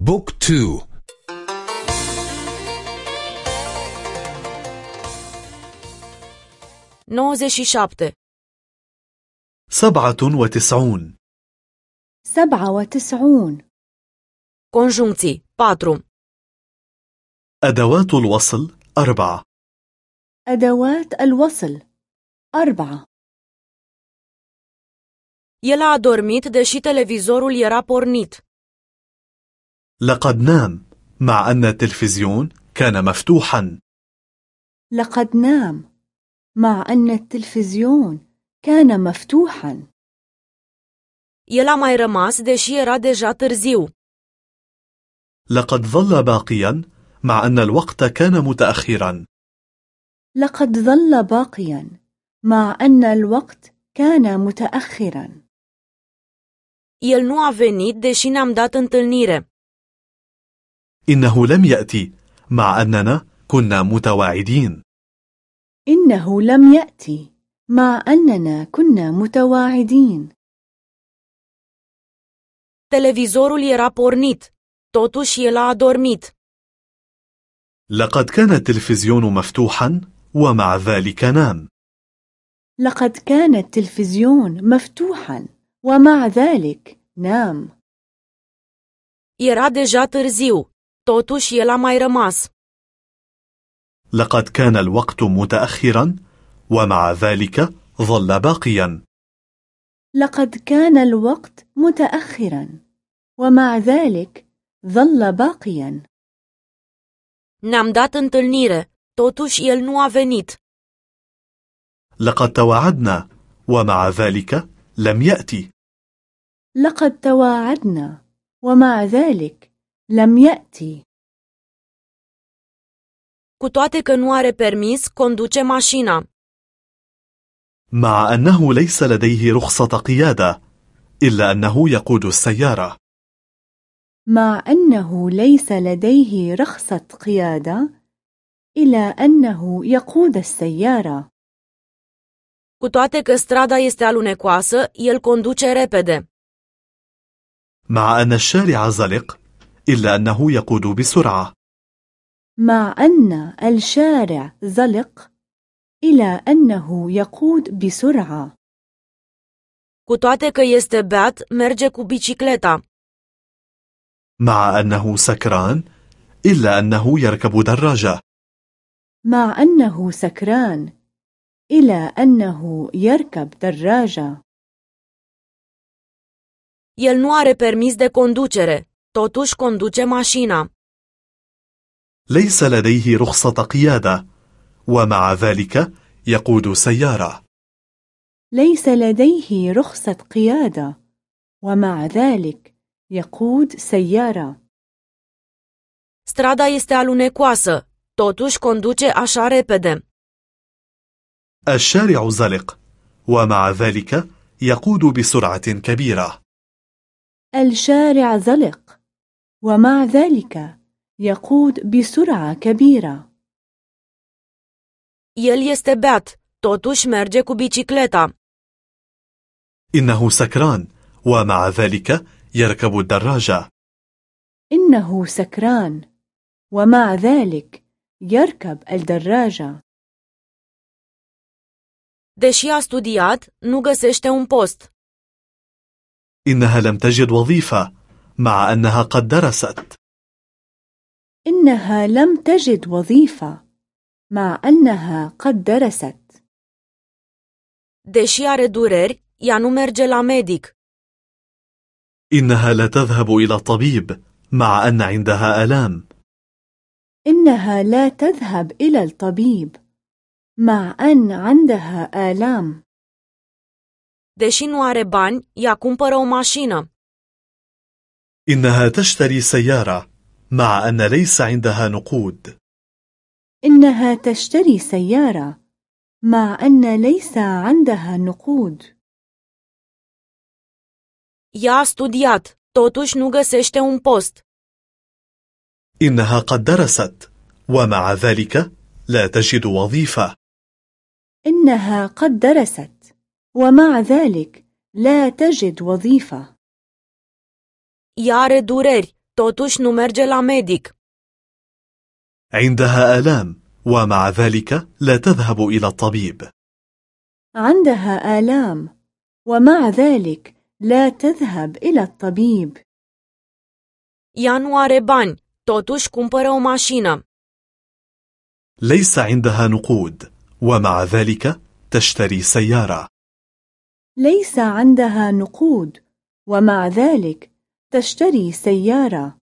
بوك تو. نوزشي شابته سبعة وتسعون. سبعة وتسعون. Conjuncții 4 أدوات الوصل أربعة. أدوات الوصل أربعة. El a adormit deși televizorul era pornit. لقد نام مع أن التلفزيون كان مفتوحا لقد نام مع أن التلفزيون كان مفتوحا El a mai rămas deși era deja târziu. لقد ظل باقيا مع أن الوقت كان متأخرا لقد ظل باقيا مع أن الوقت كان متأخرا El nu a venit deși ne-am dat întâlnire. إنه لم يأتي مع أننا كنا متواعدين إنه لم يأتي مع أننا كنا متواعدين Televizorul era pornit. Totuși el a adormit. لقد كان التلفزيون مفتوحا ومع ذلك نام لقد كان التلفزيون مفتوحا ومع ذلك نام Era deja târziu. Totuși el a mai rămas. لقد كان الوقت متأخرا ومع ذلك ظل باقيا لقد كان الوقت متأخرا ومع ذلك ظل باقيا Ne-am dat întâlnire. Totuși el nu a venit. لقد تواعدنا ومع ذلك لم يأتي لقد تواعدنا ومع ذلك لم يأتي Cu toate că nu are permis, conduce mașina. مع أنه ليس لديه رخصة قيادة إلا أنه يقود السيارة مع أنه ليس لديه رخصة قيادة إلى أنه يقود السيارة Cu toate că strada este alunecoasă, el conduce repede. مع أن الشارع زلق إلا أنه يقود بسرعة. مع أن الشارع زلق إلى أنه يقود بسرعة. Cu toate că este beat, merge cu bicicleta. مع أنه سكران إلا أنه يركب دراجة. مع أنه سكران إلى أنه يركب دراجة. El nu are permis de conducere, totuși conduce mașina. ليس لديه رخصة قيادة ومع ذلك يقود سيارة ليس لديه رخصة قيادة ومع ذلك يقود سيارة Strada este alunecoasă, totuși conduce așa repede. الشارع زلق ومع ذلك يقود بسرعة كبيرة الشارع زلق ومع ذلك يقود بسرعة كبيرة El este beat, totuși merge cu bicicleta. إنه سكران ومع ذلك يركب الدراجة إنه سكران ومع ذلك يركب الدراجة Deși a studiat, nu găsește un post. إنها لم تجد وظيفة مع أنها قد درست إنها لم تجد وظيفة مع أنها قد درست Deși are dureri, ea nu merge la medic. إنها لا تذهب إلى الطبيب مع أن عندها آلام إنها لا تذهب إلى الطبيب مع أن عندها آلام Deși nu are bani, ea cumpără o mașină. إنها تشتري سيارة مع أن ليس عندها نقود. إنها تشتري سيارة مع أن ليس عندها نقود. Ea a studiat, totuși nu găsește un post. إنها قد درست ومع ذلك لا تجد وظيفة. إنها قد درست ومع ذلك لا تجد وظيفة. Ea are dureri, totuși nu merge la medic. عندها آلام ومع ذلك لا تذهب إلى الطبيب عندها آلام ومع ذلك لا تذهب إلى الطبيب Ea nu are bani, totuși cumpără o mașină. ليس عندها نقود ومع ذلك تشتري سيارة ليس عندها نقود ومع ذلك تشتري سيارة.